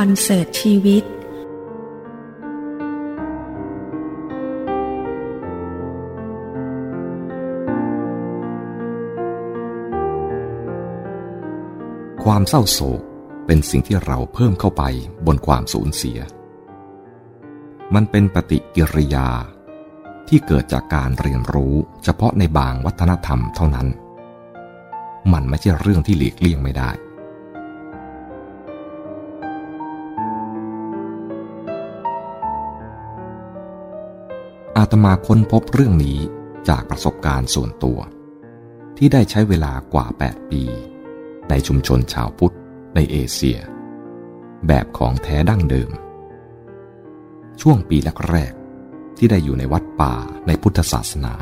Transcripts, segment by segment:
อนเสิร์ตชีวิต ความเศร้าโศกเป็นสิ่งที่เราเพิ่มเข้าไปบนความสูญเสีย มันเป็นปฏิกิริยาที่เกิดจากการเรียนรู้เฉพาะในบางวัฒนธรรมเท่านั้น มันไม่ใช่เรื่องที่หลีกเลี่ยงไม่ได้ อาตมาค้นพบเรื่องนี้จากประสบการณ์ส่วนตัว ที่ได้ใช้เวลากว่า 8 ปี ในชุมชนชาวพุทธในเอเชีย แบบของแท้ดั้งเดิม ช่วงปีแรกๆที่ได้อยู่ในวัดป่าในพุทธศาสนา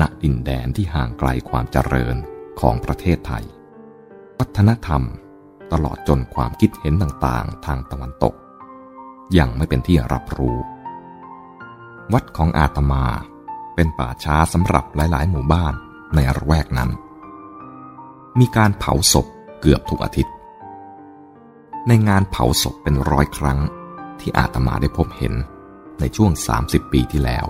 ณดินแดนที่ห่างไกลความเจริญของประเทศไทย วัฒนธรรมตลอดจนความคิดเห็นต่างๆ ทางตะวันตก ยังไม่เป็นที่รับรู้ วัดของอาตมา เป็นป่าช้าสำหรับหลาย ๆ หมู่บ้านในระแวกนั้น มีการเผาศพเกือบทุกอาทิตย์ ในงานเผาศพเป็นร้อยครั้งที่อาตมาได้พบเห็นในช่วง 30 ปีที่แล้ว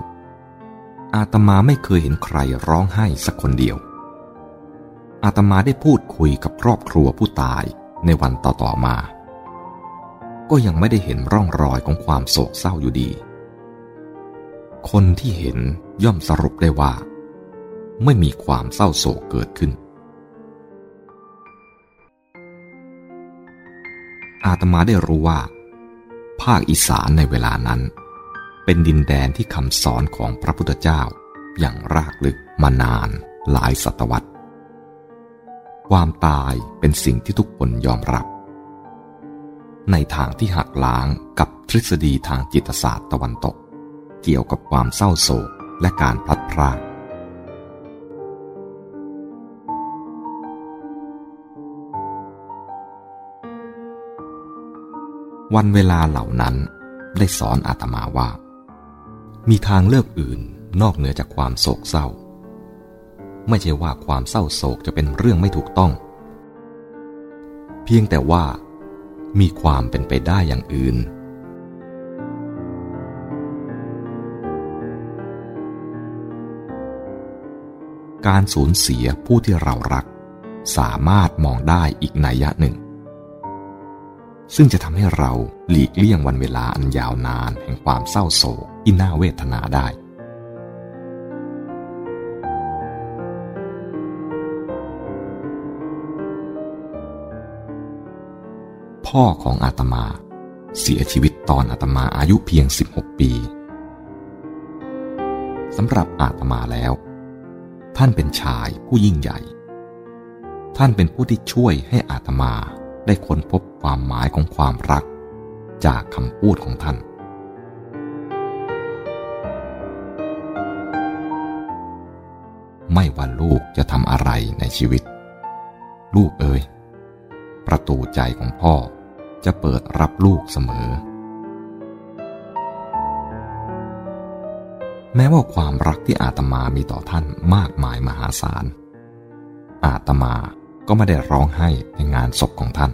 อาตมาไม่เคยเห็นใครร้องไห้สักคนเดียว อาตมาได้พูดคุยกับครอบครัวผู้ตายในวันต่อ ๆ มา ก็ยังไม่ได้เห็นร่องรอยของความโศกเศร้าอยู่ดี คนที่เห็นย่อมสรุปได้ว่า ไม่มีความเศร้าโศกเกิดขึ้น อาตมาได้รู้ว่า ภาคอีสานในเวลานั้น เป็นดินแดนที่คำสอนของพระพุทธเจ้าอย่างรากลึกมานานหลายศตวรรษ ความตายเป็นสิ่งที่ทุกคนยอมรับ ในทางที่หักล้างกับทฤษฎีทางจิตศาสตร์ตะวันตก เกี่ยวกับความเศร้าโศกและการพลัดพรากวันเวลาเหล่านั้นได้สอนอาตมาว่า มีทางเลือกอื่นนอกเหนือจากความโศกเศร้า ไม่ใช่ว่าความเศร้าโศกจะเป็นเรื่องไม่ถูกต้อง เพียงแต่ว่า มีความเป็นไปได้อย่างอื่น การสูญเสียผู้ที่เรารัก สามารถมองได้อีกนัยยะหนึ่ง ซึ่งจะทำให้เราหลีกเลี่ยงวันเวลาอันยาวนานแห่งความเศร้าโศกที่น่าเวทนาได้พ่อของอาตมา เสียชีวิตตอนอาตมาอายุเพียง 16 ปี สำหรับอาตมาแล้ว ท่านเป็นชายผู้ยิ่งใหญ่ ท่านเป็นผู้ที่ช่วยให้อาตมาได้ค้นพบความหมายของความรัก จากคำพูดของท่าน ไม่ว่าลูกจะทำอะไรในชีวิต ลูกเอ๋ยประตูใจของพ่อจะเปิดรับลูกเสมอ แม้ว่าความรักที่อาตมามีต่อท่านมากมายมหาศาล อาตมาก็ไม่ได้ร้องไห้ในงานศพของท่าน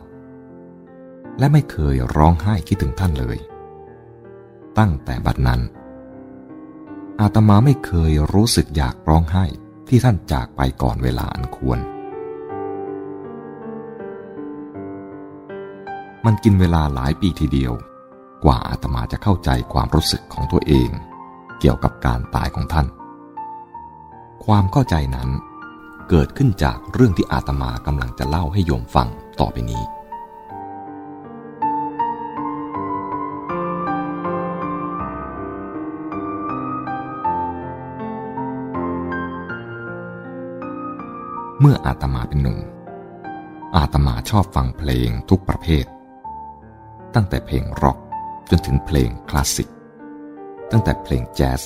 และไม่เคยร้องไห้คิดถึงท่านเลย ตั้งแต่บัดนั้น อาตมาไม่เคยรู้สึกอยากร้องไห้ที่ท่านจากไปก่อนเวลาอันควร มันกินเวลาหลายปีทีเดียว กว่าอาตมาจะเข้าใจความรู้สึกของตัวเอง เกี่ยวกับการตายของท่าน ความเข้าใจนั้นเกิดขึ้นจากเรื่องที่อาตมากำลังจะเล่าให้โยมฟังต่อไปนี้ เมื่ออาตมาเป็นหนุ่ม อาตมาชอบฟังเพลงทุกประเภท ตั้งแต่เพลงร็อกจนถึงเพลงคลาสสิก ตั้งแต่เพลงแจ๊ส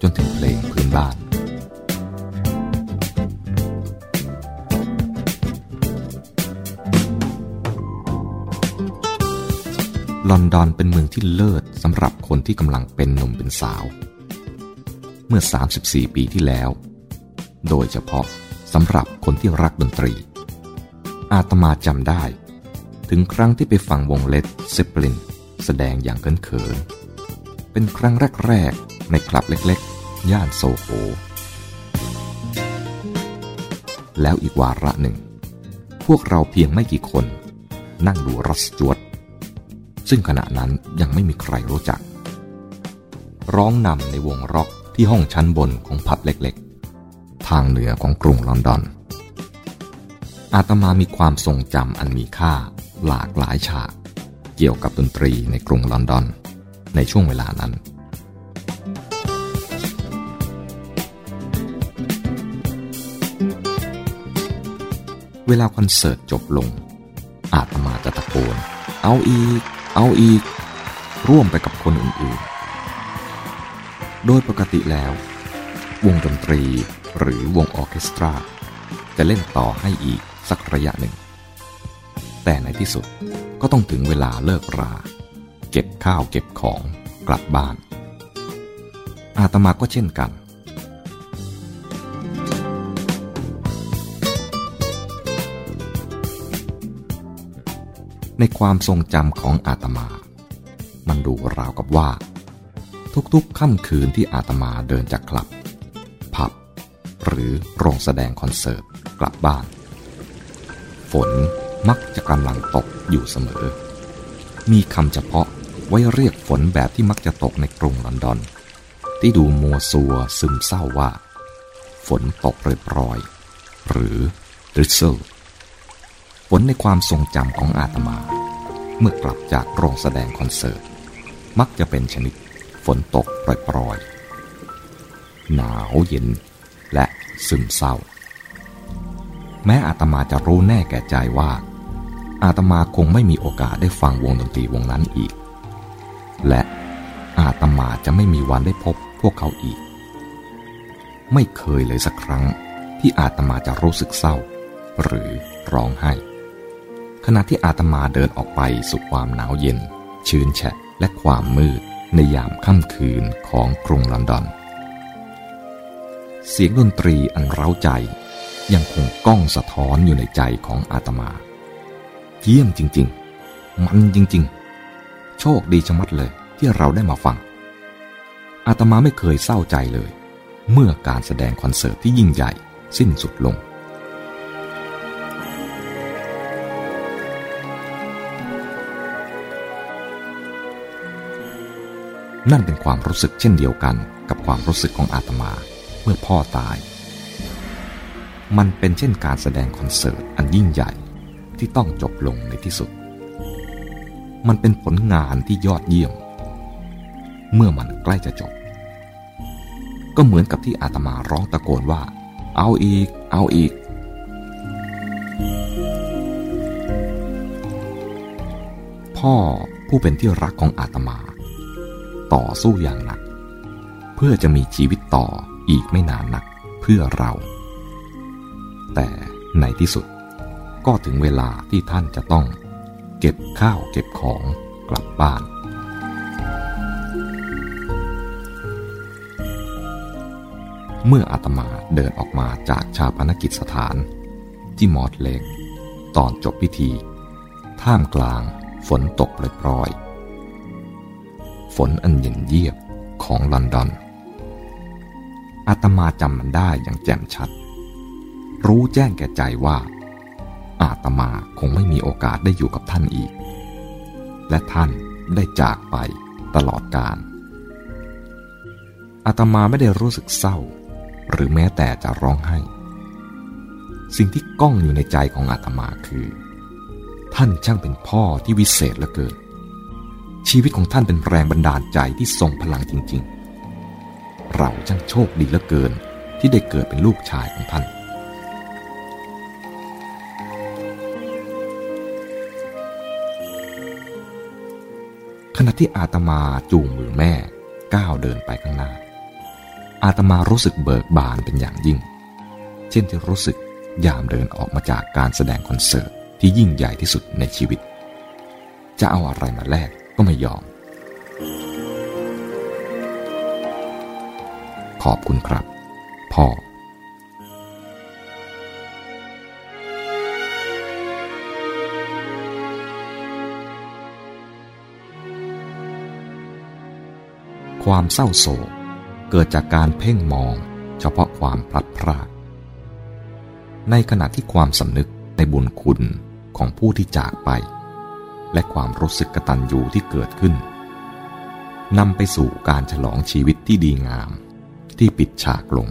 จนถึงเพลงพื้นบ้าน ลอนดอนเป็นเมืองที่เลิศสำหรับคนที่กำลังเป็นหนุ่มเป็นสาว เมื่อ 34 ปีที่แล้ว โดยเฉพาะสำหรับคนที่รักดนตรี อาตมาจำได้ ถึงครั้งที่ไปฟังวงเล็ดเซปลิน แสดงอย่างเขิน เป็นครั้งแรกๆในคลับเล็กๆ ย่านโซโหแล้วอีกวาระหนึ่ง พวกเราเพียงไม่กี่คน นั่งดูรัสจวดซึ่งขณะนั้นยังไม่มีใครรู้จัก ร้องนำในวงร็อกที่ห้องชั้นบนของผับเล็กๆ ทางเหนือของกรุงลอนดอน อาตมามีความทรงจำอันมีค่าหลากหลายฉาก เกี่ยวกับดนตรีในกรุงลอนดอน ในช่วงเวลานั้น เวลาคอนเสิร์ตจบลง อาตมาจะตะโกน เอาอีก เอาอีก ร่วมไปกับคนอื่นๆ โดยปกติแล้ว วงดนตรีหรือวงออเคสตรา จะเล่นต่อให้อีกสักระยะหนึ่ง แต่ในที่สุดก็ต้องถึงเวลาเลิกรา เก็บข้าวเก็บของกลับบ้าน อาตมาก็เช่นกัน ในความทรงจำของอาตมา มันดูราวกับว่า ทุกๆค่ำคืนที่อาตมาเดินจากคลับ ผับ หรือโรงแสดงคอนเสิร์ตกลับบ้าน ฝนมักจะกำลังตกอยู่เสมอ มีคำเฉพาะ ไว้เรียกฝนแบบที่มักจะตกในกรุงลอนดอน ที่ดูมัวซัวซึมเศร้าว่า ฝนตกโปรยหรือ drizzle ฝนในความทรงจำของอาตมา เมื่อกลับจากโรงแสดงคอนเสิร์ต มักจะเป็นชนิดฝนตกปล่อยๆหนาวเย็นและซึมเศร้า แม้อาตมาจะรู้แน่แก่ใจว่า อาตมาคงไม่มีโอกาสได้ฟังวงดนตรีวงนั้นอีก และอาตมาจะไม่มีวันได้พบพวกเขาอีก ไม่เคยเลยสักครั้งที่อาตมาจะรู้สึกเศร้า หรือร้องไห้ ขณะที่อาตมาเดินออกไปสู่ความหนาวเย็น ชื้นแฉะและความมืดในยามค่ำคืนของกรุงลอนดอน เสียงดนตรีอันเร้าใจยังคงก้องสะท้อนอยู่ในใจของอาตมา เยี่ยมจริง ๆ มันจริง ๆ โชคดีชะมัดเลยที่เราได้มาฟัง อาตมาไม่เคยเศร้าใจเลย เมื่อการแสดงคอนเสิร์ตที่ยิ่งใหญ่สิ้นสุดลงนั่นเป็นความรู้สึกเช่นเดียวกันกับความรู้สึกของอาตมาเมื่อพ่อตาย มันเป็นเช่นการแสดงคอนเสิร์ตอันยิ่งใหญ่ที่ต้องจบลงในที่สุด มันเป็นผลงานที่ยอดเยี่ยม เมื่อมันใกล้จะจบ ก็เหมือนกับที่อาตมาร้องตะโกนว่า เอาอีก เอาอีก พ่อผู้เป็นที่รักของอาตมา ต่อสู้อย่างหนัก เพื่อจะมีชีวิตต่ออีกไม่นานนักเพื่อเรา แต่ในที่สุดก็ถึงเวลาที่ท่านจะต้อง เก็บข้าวเก็บของกลับบ้าน เมื่ออาตมาเดินออกมาจากชาปนกิจสถาน ที่มอดเล็ก ตอนจบพิธี ท่ามกลางฝนตกปล่อยฝนอันเย็นเยียบของลอนดอน อาตมาจำมันได้อย่างแจ่มชัด รู้แจ้งแก่ใจว่า อาตมาคงไม่มีโอกาสได้อยู่กับท่านอีก และท่านได้จากไปตลอดกาลอาตมาไม่ได้รู้สึกเศร้า หรือแม้แต่จะร้องไห้ สิ่งที่ก้องอยู่ในใจของอาตมาคือ ท่านช่างเป็นพ่อที่วิเศษเหลือเกิน ชีวิตของท่านเป็นแรงบันดาลใจที่ทรงพลังจริง ๆ เราช่างโชคดีเหลือเกินที่ได้เกิดเป็นลูกชายของท่าน ขณะที่อาตมาจูงมือแม่ก้าวเดินไปข้างหน้า อาตมารู้สึกเบิกบานเป็นอย่างยิ่ง เช่นที่รู้สึกยามเดินออกมาจากการแสดงคอนเสิร์ตที่ยิ่งใหญ่ที่สุดในชีวิต จะเอาอะไรมาแลกก็ไม่ยอม ขอบคุณครับ พ่อ ความเศร้าโศก เกิดจากการเพ่งมองเฉพาะความพลัดพรากในขณะที่ความสำนึกในบุญคุณของผู้ที่จากไป และความรู้สึกกตัญญูที่เกิดขึ้นนำไปสู่การฉลองชีวิตที่ดีงามที่ปิดฉากลง